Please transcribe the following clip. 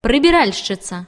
прибиральщица